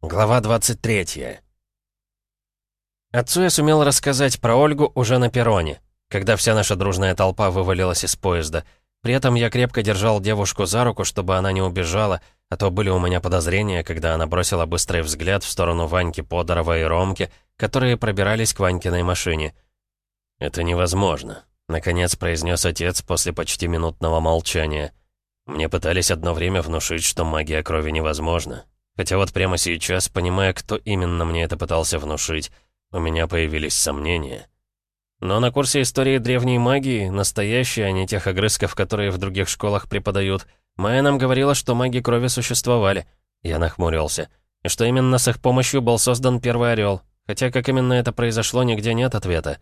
Глава 23. Отцу я сумел рассказать про Ольгу уже на перроне, когда вся наша дружная толпа вывалилась из поезда. При этом я крепко держал девушку за руку, чтобы она не убежала, а то были у меня подозрения, когда она бросила быстрый взгляд в сторону Ваньки Подорова и Ромки, которые пробирались к Ванькиной машине. «Это невозможно», — наконец произнес отец после почти минутного молчания. «Мне пытались одно время внушить, что магия крови невозможна, Хотя вот прямо сейчас, понимая, кто именно мне это пытался внушить, у меня появились сомнения. Но на курсе истории древней магии, настоящей, а не тех огрызков, которые в других школах преподают, Майя нам говорила, что маги крови существовали. Я нахмурился. И что именно с их помощью был создан Первый Орел. Хотя как именно это произошло, нигде нет ответа.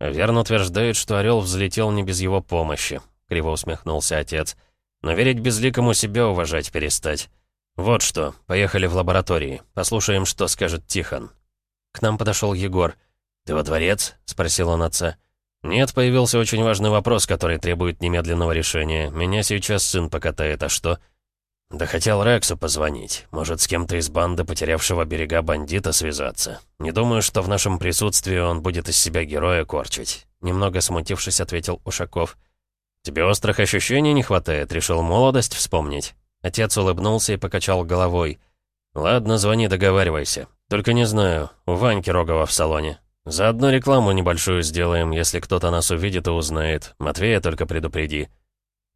Верно утверждает, что Орел взлетел не без его помощи, криво усмехнулся отец. Но верить безликому себя уважать перестать. «Вот что, поехали в лаборатории. Послушаем, что скажет Тихон». К нам подошел Егор. «Ты во дворец?» — спросил он отца. «Нет, появился очень важный вопрос, который требует немедленного решения. Меня сейчас сын покатает, а что?» «Да хотел Рексу позвонить. Может, с кем-то из банды, потерявшего берега бандита, связаться. Не думаю, что в нашем присутствии он будет из себя героя корчить». Немного смутившись, ответил Ушаков. «Тебе острых ощущений не хватает? Решил молодость вспомнить?» Отец улыбнулся и покачал головой. «Ладно, звони, договаривайся. Только не знаю, у Ваньки Рогова в салоне. Заодно рекламу небольшую сделаем, если кто-то нас увидит и узнает. Матвея только предупреди».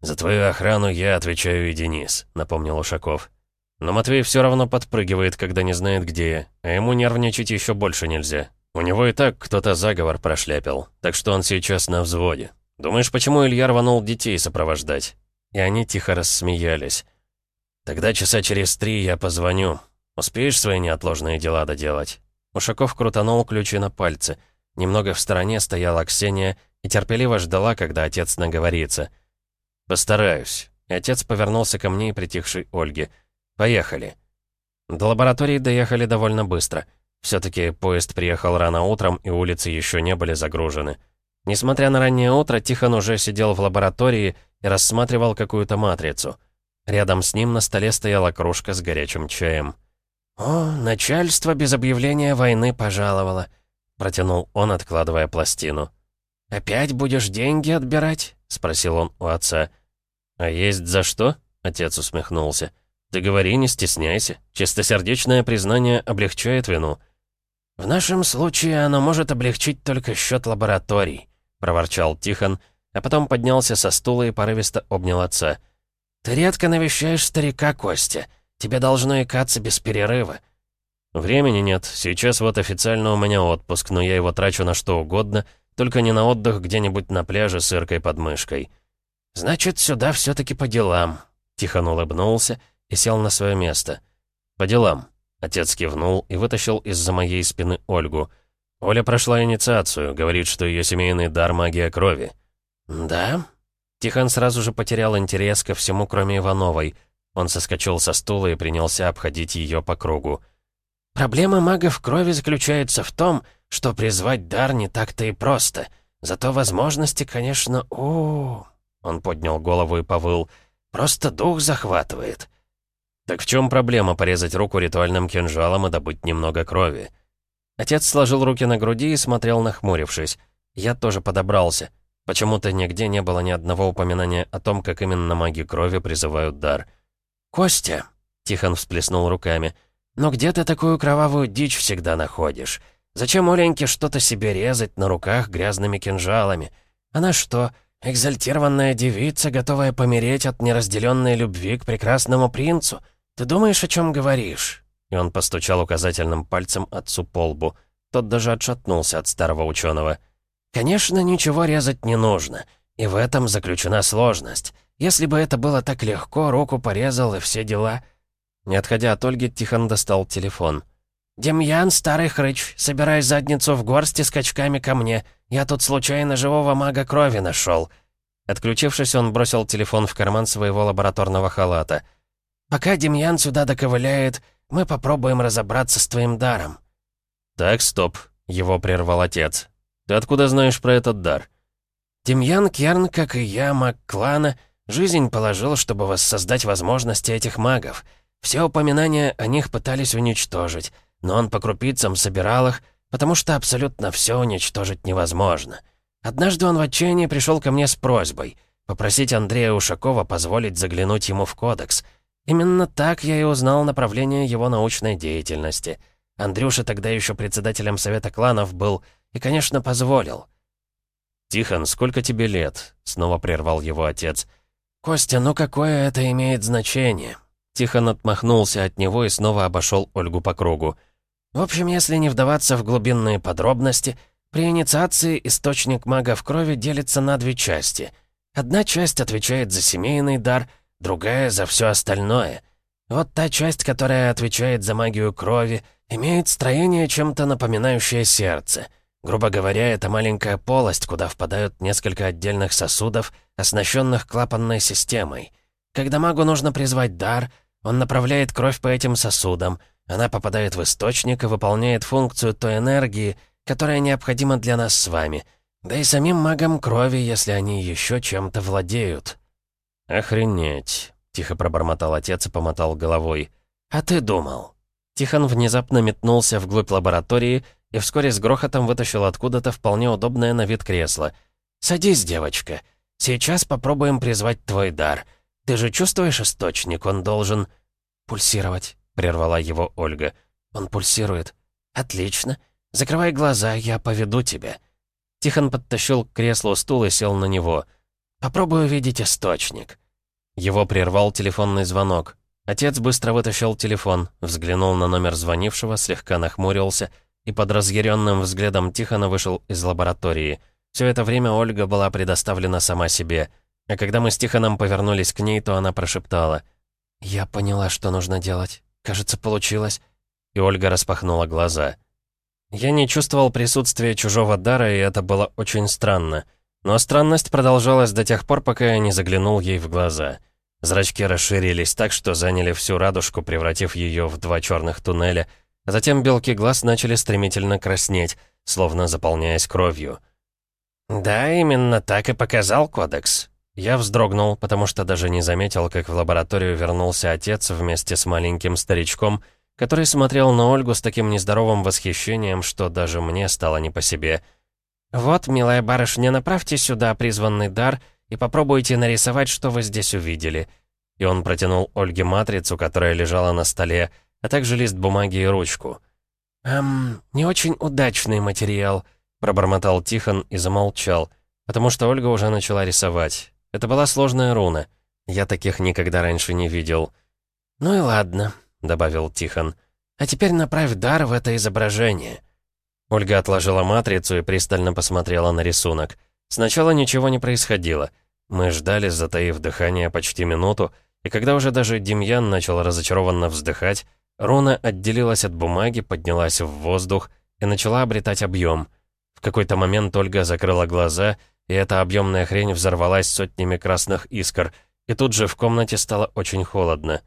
«За твою охрану я отвечаю и Денис», — напомнил Ушаков. «Но Матвей все равно подпрыгивает, когда не знает, где я, а ему нервничать еще больше нельзя. У него и так кто-то заговор прошляпил, так что он сейчас на взводе. Думаешь, почему Илья рванул детей сопровождать?» И они тихо рассмеялись. «Тогда часа через три я позвоню. Успеешь свои неотложные дела доделать?» Ушаков крутанул ключи на пальцы. Немного в стороне стояла Ксения и терпеливо ждала, когда отец наговорится. «Постараюсь». И отец повернулся ко мне и притихшей Ольге. «Поехали». До лаборатории доехали довольно быстро. Все-таки поезд приехал рано утром, и улицы еще не были загружены. Несмотря на раннее утро, Тихон уже сидел в лаборатории и рассматривал какую-то матрицу — Рядом с ним на столе стояла кружка с горячим чаем. «О, начальство без объявления войны пожаловало», — протянул он, откладывая пластину. «Опять будешь деньги отбирать?» — спросил он у отца. «А есть за что?» — отец усмехнулся. «Ты говори, не стесняйся. Чистосердечное признание облегчает вину». «В нашем случае оно может облегчить только счет лабораторий», — проворчал Тихон, а потом поднялся со стула и порывисто обнял отца. «Ты редко навещаешь старика, Костя. Тебе должно икаться без перерыва». «Времени нет. Сейчас вот официально у меня отпуск, но я его трачу на что угодно, только не на отдых где-нибудь на пляже с иркой под мышкой». «Значит, сюда все-таки по делам». Тихон улыбнулся и сел на свое место. «По делам». Отец кивнул и вытащил из-за моей спины Ольгу. Оля прошла инициацию, говорит, что ее семейный дар магия крови. «Да?» Тихон сразу же потерял интерес ко всему, кроме Ивановой. Он соскочил со стула и принялся обходить ее по кругу. «Проблема магов крови заключается в том, что призвать дар не так-то и просто. Зато возможности, конечно, о, Он поднял голову и повыл. «Просто дух захватывает». «Так в чем проблема порезать руку ритуальным кинжалом и добыть немного крови?» Отец сложил руки на груди и смотрел, нахмурившись. Я тоже подобрался. Почему-то нигде не было ни одного упоминания о том, как именно маги крови призывают дар. «Костя!» — Тихон всплеснул руками. «Но где ты такую кровавую дичь всегда находишь? Зачем Оленьке что-то себе резать на руках грязными кинжалами? Она что, экзальтированная девица, готовая помереть от неразделенной любви к прекрасному принцу? Ты думаешь, о чем говоришь?» И он постучал указательным пальцем отцу по лбу. Тот даже отшатнулся от старого ученого. Конечно, ничего резать не нужно. И в этом заключена сложность. Если бы это было так легко, руку порезал и все дела. Не отходя от Ольги, Тихон достал телефон. «Демьян, старый хрыч, собирай задницу в горсти скачками ко мне. Я тут случайно живого мага крови нашел». Отключившись, он бросил телефон в карман своего лабораторного халата. «Пока Демьян сюда доковыляет, мы попробуем разобраться с твоим даром». «Так, стоп», — его прервал отец. Ты откуда знаешь про этот дар?» «Демьян Керн, как и я, маг клана, жизнь положил, чтобы воссоздать возможности этих магов. Все упоминания о них пытались уничтожить, но он по крупицам собирал их, потому что абсолютно все уничтожить невозможно. Однажды он в отчаянии пришел ко мне с просьбой попросить Андрея Ушакова позволить заглянуть ему в кодекс. Именно так я и узнал направление его научной деятельности. Андрюша тогда еще председателем Совета кланов был и, конечно, позволил. «Тихон, сколько тебе лет?» — снова прервал его отец. «Костя, ну какое это имеет значение?» Тихон отмахнулся от него и снова обошел Ольгу по кругу. «В общем, если не вдаваться в глубинные подробности, при инициации источник мага в крови делится на две части. Одна часть отвечает за семейный дар, другая — за все остальное. Вот та часть, которая отвечает за магию крови, имеет строение, чем-то напоминающее сердце. Грубо говоря, это маленькая полость, куда впадают несколько отдельных сосудов, оснащенных клапанной системой. Когда магу нужно призвать дар, он направляет кровь по этим сосудам, она попадает в источник и выполняет функцию той энергии, которая необходима для нас с вами, да и самим магам крови, если они еще чем-то владеют. «Охренеть!» — тихо пробормотал отец и помотал головой. «А ты думал?» Тихон внезапно метнулся вглубь лаборатории и вскоре с грохотом вытащил откуда-то вполне удобное на вид кресло. «Садись, девочка. Сейчас попробуем призвать твой дар. Ты же чувствуешь источник? Он должен...» «Пульсировать», — прервала его Ольга. «Он пульсирует. Отлично. Закрывай глаза, я поведу тебя». Тихон подтащил к креслу стул и сел на него. «Попробую увидеть источник». Его прервал телефонный звонок. Отец быстро вытащил телефон, взглянул на номер звонившего, слегка нахмурился и под разъяренным взглядом Тихона вышел из лаборатории. Все это время Ольга была предоставлена сама себе. А когда мы с Тихоном повернулись к ней, то она прошептала. «Я поняла, что нужно делать. Кажется, получилось». И Ольга распахнула глаза. Я не чувствовал присутствия чужого дара, и это было очень странно. Но странность продолжалась до тех пор, пока я не заглянул ей в глаза. Зрачки расширились так, что заняли всю радужку, превратив ее в два черных туннеля, а затем белки глаз начали стремительно краснеть, словно заполняясь кровью. «Да, именно так и показал кодекс». Я вздрогнул, потому что даже не заметил, как в лабораторию вернулся отец вместе с маленьким старичком — который смотрел на Ольгу с таким нездоровым восхищением, что даже мне стало не по себе. «Вот, милая барышня, направьте сюда призванный дар и попробуйте нарисовать, что вы здесь увидели». И он протянул Ольге матрицу, которая лежала на столе, а также лист бумаги и ручку. «Эм, не очень удачный материал», — пробормотал Тихон и замолчал, потому что Ольга уже начала рисовать. Это была сложная руна. Я таких никогда раньше не видел. «Ну и ладно», — добавил Тихон. «А теперь направь дар в это изображение». Ольга отложила матрицу и пристально посмотрела на рисунок. Сначала ничего не происходило. Мы ждали, затаив дыхание почти минуту, и когда уже даже Демьян начал разочарованно вздыхать, руна отделилась от бумаги, поднялась в воздух и начала обретать объем. В какой-то момент Ольга закрыла глаза, и эта объемная хрень взорвалась сотнями красных искр, и тут же в комнате стало очень холодно.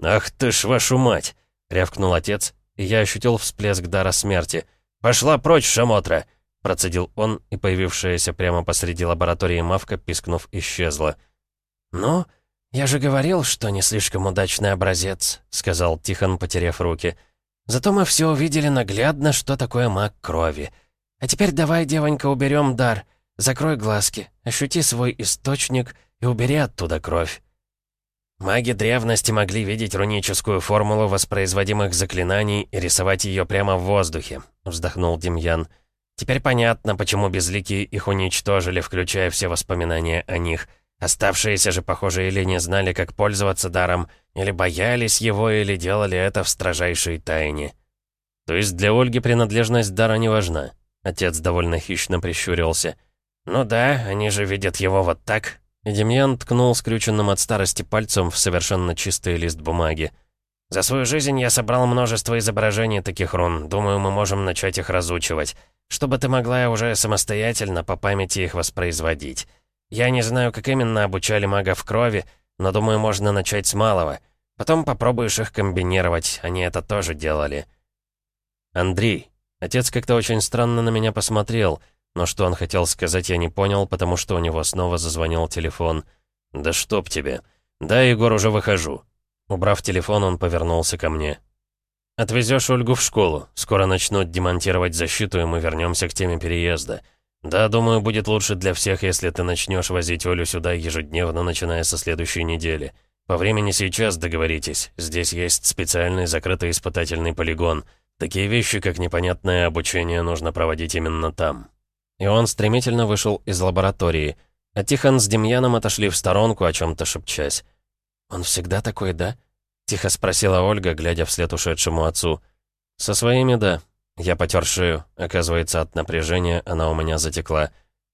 «Ах ты ж вашу мать!» — рявкнул отец, и я ощутил всплеск дара смерти. «Пошла прочь, шамотра!» — процедил он, и появившаяся прямо посреди лаборатории мавка, пискнув, исчезла. «Ну, я же говорил, что не слишком удачный образец», — сказал Тихон, потеряв руки. «Зато мы все увидели наглядно, что такое маг крови. А теперь давай, девонька, уберем дар. Закрой глазки, ощути свой источник и убери оттуда кровь». Маги древности могли видеть руническую формулу воспроизводимых заклинаний и рисовать ее прямо в воздухе, вздохнул Демьян. Теперь понятно, почему безликие их уничтожили, включая все воспоминания о них. Оставшиеся же, похоже, или не знали, как пользоваться даром, или боялись его, или делали это в строжайшей тайне. То есть для Ольги принадлежность дара не важна? Отец довольно хищно прищурился. «Ну да, они же видят его вот так, и Демьян ткнул скрюченным от старости пальцем в совершенно чистый лист бумаги. «За свою жизнь я собрал множество изображений таких рун. Думаю, мы можем начать их разучивать. Чтобы ты могла уже самостоятельно по памяти их воспроизводить. Я не знаю, как именно обучали магов крови, но думаю, можно начать с малого. Потом попробуешь их комбинировать, они это тоже делали». «Андрей». Отец как-то очень странно на меня посмотрел — но что он хотел сказать, я не понял, потому что у него снова зазвонил телефон. «Да чтоб тебе! Да, Егор, уже выхожу!» Убрав телефон, он повернулся ко мне. «Отвезешь Ольгу в школу. Скоро начнут демонтировать защиту, и мы вернемся к теме переезда. Да, думаю, будет лучше для всех, если ты начнешь возить Олю сюда ежедневно, начиная со следующей недели. По времени сейчас договоритесь. Здесь есть специальный закрытый испытательный полигон. Такие вещи, как непонятное обучение, нужно проводить именно там». И он стремительно вышел из лаборатории, а Тихон с Демьяном отошли в сторонку, о чем-то шепчась. «Он всегда такой, да?» — тихо спросила Ольга, глядя вслед ушедшему отцу. «Со своими, да». Я потер шею. Оказывается, от напряжения она у меня затекла.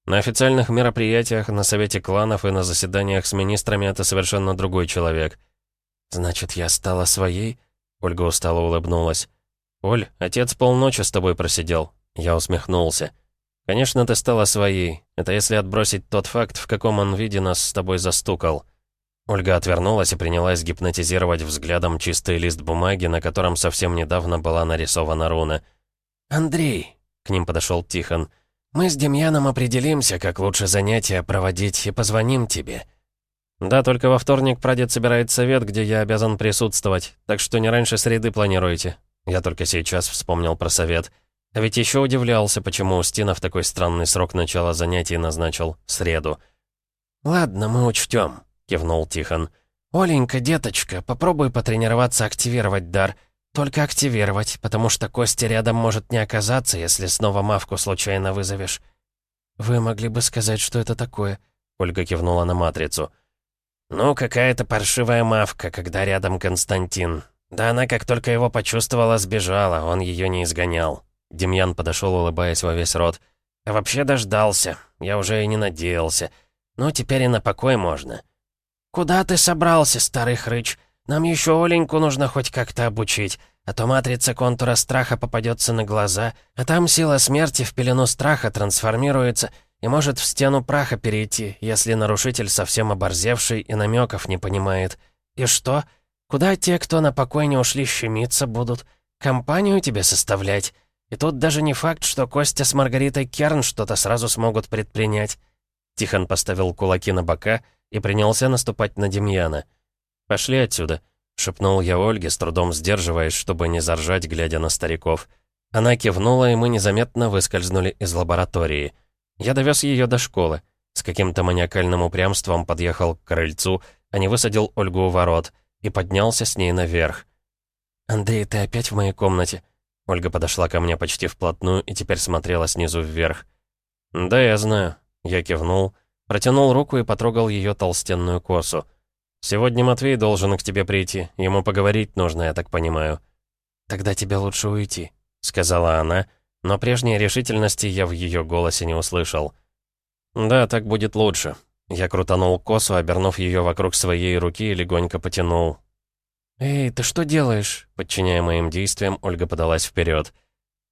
На официальных мероприятиях, на совете кланов и на заседаниях с министрами это совершенно другой человек. «Значит, я стала своей?» Ольга устало улыбнулась. «Оль, отец полночи с тобой просидел». Я усмехнулся. «Конечно, ты стала своей. Это если отбросить тот факт, в каком он виде нас с тобой застукал». Ольга отвернулась и принялась гипнотизировать взглядом чистый лист бумаги, на котором совсем недавно была нарисована руна. «Андрей», — к ним подошел Тихон, — «мы с Демьяном определимся, как лучше занятия проводить, и позвоним тебе». «Да, только во вторник прадед собирает совет, где я обязан присутствовать, так что не раньше среды планируйте». Я только сейчас вспомнил про совет. А ведь еще удивлялся, почему Устинов такой странный срок начала занятий назначил — среду. «Ладно, мы учтем», — кивнул Тихон. «Оленька, деточка, попробуй потренироваться активировать дар. Только активировать, потому что Кости рядом может не оказаться, если снова Мавку случайно вызовешь». «Вы могли бы сказать, что это такое?» — Ольга кивнула на матрицу. «Ну, какая-то паршивая Мавка, когда рядом Константин. Да она, как только его почувствовала, сбежала, он ее не изгонял». Демьян подошел, улыбаясь во весь рот. «А вообще дождался. Я уже и не надеялся. Ну, теперь и на покой можно». «Куда ты собрался, старый хрыч? Нам еще Оленьку нужно хоть как-то обучить, а то матрица контура страха попадется на глаза, а там сила смерти в пелену страха трансформируется и может в стену праха перейти, если нарушитель совсем оборзевший и намеков не понимает. И что? Куда те, кто на покой не ушли, щемиться будут? Компанию тебе составлять? И тут даже не факт, что Костя с Маргаритой Керн что-то сразу смогут предпринять». Тихон поставил кулаки на бока — и принялся наступать на Демьяна. «Пошли отсюда», — шепнул я Ольге, с трудом сдерживаясь, чтобы не заржать, глядя на стариков. Она кивнула, и мы незаметно выскользнули из лаборатории. Я довез ее до школы. С каким-то маниакальным упрямством подъехал к крыльцу, а не высадил Ольгу у ворот и поднялся с ней наверх. «Андрей, ты опять в моей комнате?» Ольга подошла ко мне почти вплотную и теперь смотрела снизу вверх. «Да, я знаю». Я кивнул, — Протянул руку и потрогал ее толстенную косу. «Сегодня Матвей должен к тебе прийти. Ему поговорить нужно, я так понимаю». «Тогда тебе лучше уйти», — сказала она, но прежней решительности я в ее голосе не услышал. «Да, так будет лучше». Я крутанул косу, обернув ее вокруг своей руки и легонько потянул. «Эй, ты что делаешь?» Подчиняя моим действиям, Ольга подалась вперед.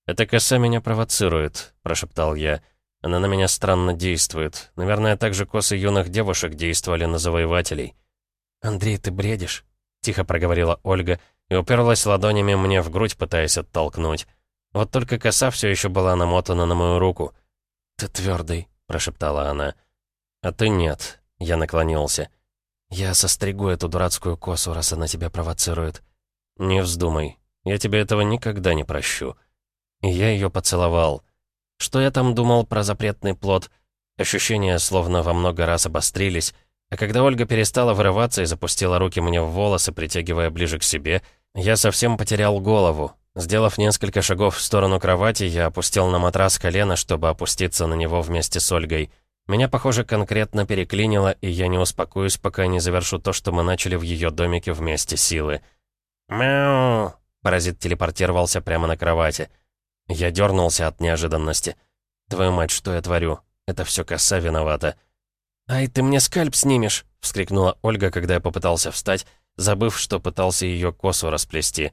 «Эта коса меня провоцирует», — прошептал я. Она на меня странно действует. Наверное, так же косы юных девушек действовали на завоевателей. «Андрей, ты бредишь?» — тихо проговорила Ольга и уперлась ладонями мне в грудь, пытаясь оттолкнуть. Вот только коса все еще была намотана на мою руку. «Ты твердый», — прошептала она. «А ты нет», — я наклонился. «Я состригу эту дурацкую косу, раз она тебя провоцирует». «Не вздумай. Я тебе этого никогда не прощу». И я ее поцеловал. Что я там думал про запретный плод? Ощущения словно во много раз обострились, а когда Ольга перестала вырываться и запустила руки мне в волосы, притягивая ближе к себе, я совсем потерял голову. Сделав несколько шагов в сторону кровати, я опустил на матрас колено, чтобы опуститься на него вместе с Ольгой. Меня, похоже, конкретно переклинило, и я не успокоюсь, пока не завершу то, что мы начали в ее домике вместе силы. «Мяу!» Паразит телепортировался прямо на кровати. Я дернулся от неожиданности. «Твою мать, что я творю? Это все коса виновата». «Ай, ты мне скальп снимешь!» — вскрикнула Ольга, когда я попытался встать, забыв, что пытался ее косу расплести.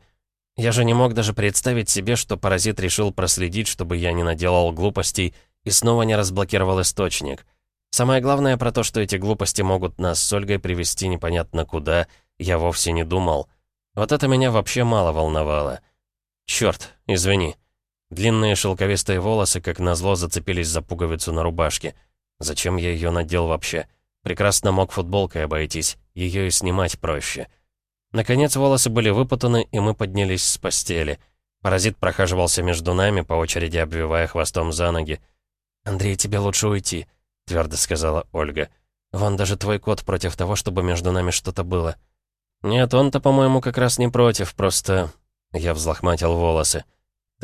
Я же не мог даже представить себе, что паразит решил проследить, чтобы я не наделал глупостей и снова не разблокировал источник. Самое главное про то, что эти глупости могут нас с Ольгой привести непонятно куда, я вовсе не думал. Вот это меня вообще мало волновало. Черт, извини. Длинные шелковистые волосы, как назло, зацепились за пуговицу на рубашке. Зачем я ее надел вообще? Прекрасно мог футболкой обойтись. Ее и снимать проще. Наконец волосы были выпутаны, и мы поднялись с постели. Паразит прохаживался между нами, по очереди обвивая хвостом за ноги. «Андрей, тебе лучше уйти», — твердо сказала Ольга. «Вон даже твой кот против того, чтобы между нами что-то было». «Нет, он-то, по-моему, как раз не против, просто...» Я взлохматил волосы.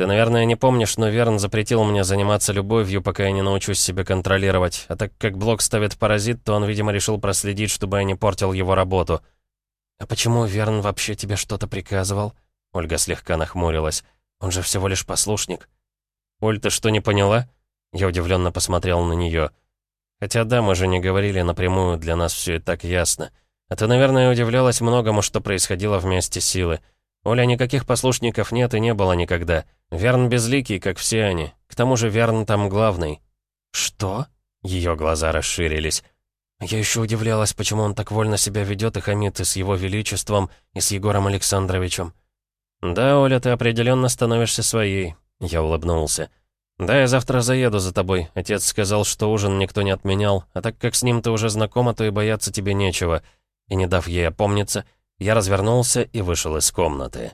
«Ты, наверное, не помнишь, но Верн запретил мне заниматься любовью, пока я не научусь себя контролировать. А так как Блок ставит паразит, то он, видимо, решил проследить, чтобы я не портил его работу». «А почему Верн вообще тебе что-то приказывал?» Ольга слегка нахмурилась. «Он же всего лишь послушник». «Оль, ты что, не поняла?» Я удивленно посмотрел на нее. «Хотя да, мы же не говорили напрямую, для нас все и так ясно. А ты, наверное, удивлялась многому, что происходило вместе силы. Оля, никаких послушников нет и не было никогда. Верн безликий, как все они. К тому же Верн там главный». «Что?» Ее глаза расширились. Я еще удивлялась, почему он так вольно себя ведет и хамит и с его величеством, и с Егором Александровичем. «Да, Оля, ты определенно становишься своей», — я улыбнулся. «Да, я завтра заеду за тобой. Отец сказал, что ужин никто не отменял, а так как с ним ты уже знакома, то и бояться тебе нечего». И не дав ей опомниться, я развернулся и вышел из комнаты.